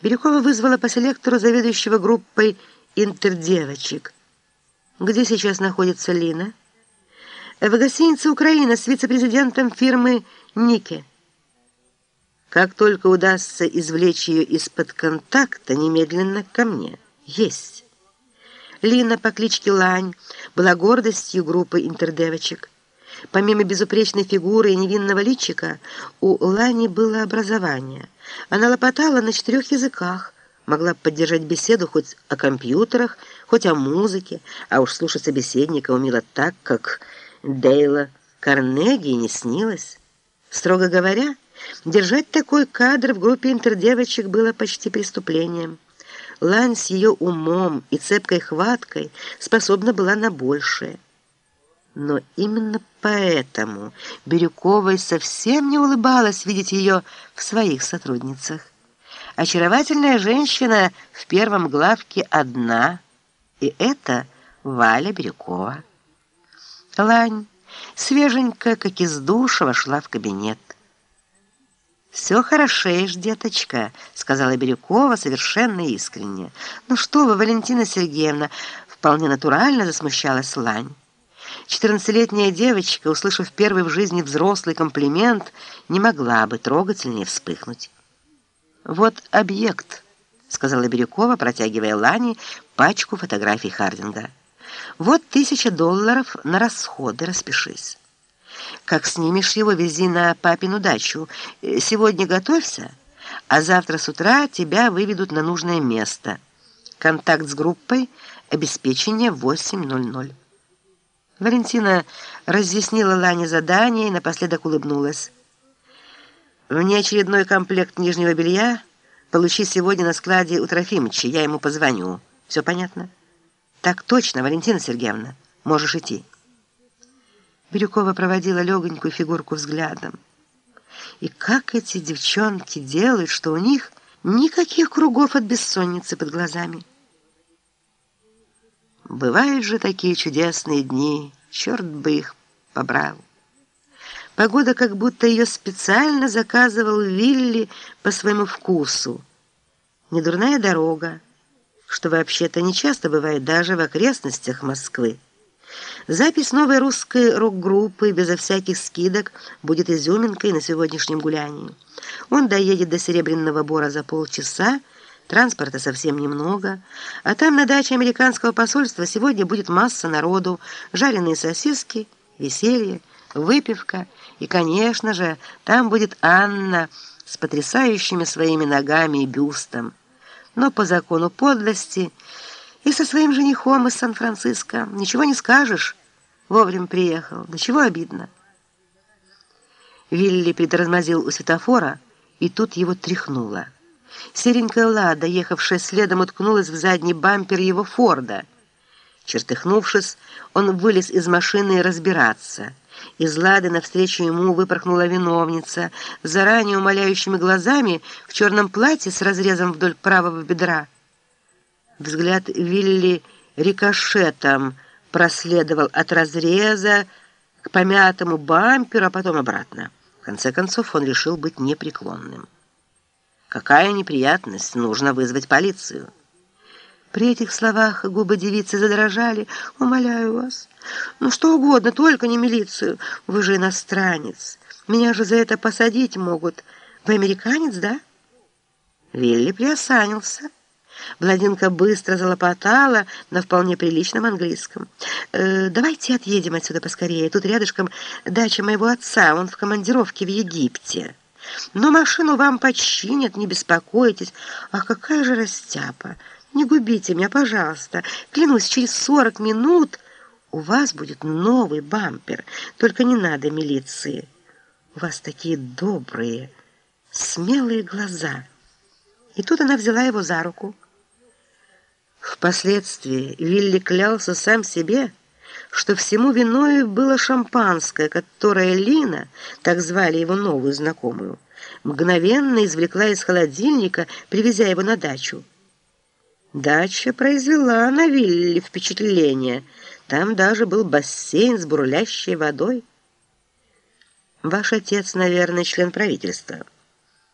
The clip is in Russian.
Бирюкова вызвала по селектору заведующего группой интердевочек. Где сейчас находится Лина? В гостинице «Украина» с вице-президентом фирмы «Нике». Как только удастся извлечь ее из-под контакта, немедленно ко мне. Есть. Лина по кличке Лань была гордостью группы интердевочек. Помимо безупречной фигуры и невинного личика, у Лани было образование. Она лопотала на четырех языках, могла поддержать беседу хоть о компьютерах, хоть о музыке, а уж слушать собеседника умела так, как Дейла Карнеги не снилось. Строго говоря, держать такой кадр в группе интердевочек было почти преступлением. Лань с ее умом и цепкой хваткой способна была на большее. Но именно поэтому Бирюковой совсем не улыбалась видеть ее в своих сотрудницах. Очаровательная женщина в первом главке одна, и это Валя Бирюкова. Лань, свеженькая, как из душа, вошла в кабинет. «Все хорошеешь, деточка», — сказала Бирюкова совершенно искренне. «Ну что вы, Валентина Сергеевна?» Вполне натурально засмущалась Лань. Четырнадцатилетняя девочка, услышав первый в жизни взрослый комплимент, не могла бы трогательнее вспыхнуть. «Вот объект», — сказала Бирюкова, протягивая Лане пачку фотографий Хардинга. «Вот тысяча долларов на расходы, распишись. Как снимешь его, вези на папину дачу. Сегодня готовься, а завтра с утра тебя выведут на нужное место. Контакт с группой, обеспечение 8.00». Валентина разъяснила Лане задание и напоследок улыбнулась. «Внеочередной комплект нижнего белья получи сегодня на складе у Трофимыча, я ему позвоню. Все понятно?» «Так точно, Валентина Сергеевна, можешь идти». Бирюкова проводила легонькую фигурку взглядом. И как эти девчонки делают, что у них никаких кругов от бессонницы под глазами. Бывают же такие чудесные дни, черт бы их побрал. Погода как будто ее специально заказывал Вилли по своему вкусу. Недурная дорога, что вообще-то не часто бывает даже в окрестностях Москвы. Запись новой русской рок-группы безо всяких скидок будет изюминкой на сегодняшнем гулянии. Он доедет до Серебряного Бора за полчаса, Транспорта совсем немного, а там на даче американского посольства сегодня будет масса народу, жареные сосиски, веселье, выпивка, и, конечно же, там будет Анна с потрясающими своими ногами и бюстом. Но по закону подлости и со своим женихом из Сан-Франциско ничего не скажешь. Вовремя приехал. Да чего обидно. Вилли притормозил у светофора, и тут его тряхнуло. Серенькая Лада, ехавшая следом, уткнулась в задний бампер его Форда. Чертыхнувшись, он вылез из машины разбираться. Из Лады навстречу ему выпорхнула виновница, заранее умоляющими глазами в черном платье с разрезом вдоль правого бедра. Взгляд Вилли рикошетом проследовал от разреза к помятому бамперу, а потом обратно. В конце концов он решил быть непреклонным. Какая неприятность, нужно вызвать полицию. При этих словах губы девицы задрожали. «Умоляю вас, ну что угодно, только не милицию. Вы же иностранец. Меня же за это посадить могут. Вы американец, да?» Вилли приосанился. Бладинка быстро залопотала на вполне приличном английском. «Э, «Давайте отъедем отсюда поскорее. Тут рядышком дача моего отца. Он в командировке в Египте». Но машину вам починят, не беспокойтесь. Ах, какая же растяпа! Не губите меня, пожалуйста. Клянусь, через сорок минут у вас будет новый бампер. Только не надо милиции. У вас такие добрые, смелые глаза. И тут она взяла его за руку. Впоследствии Вилли клялся сам себе, что всему виною было шампанское, которое Лина, так звали его новую знакомую, мгновенно извлекла из холодильника, привезя его на дачу. Дача произвела на Вилли впечатление. Там даже был бассейн с бурлящей водой. Ваш отец, наверное, член правительства.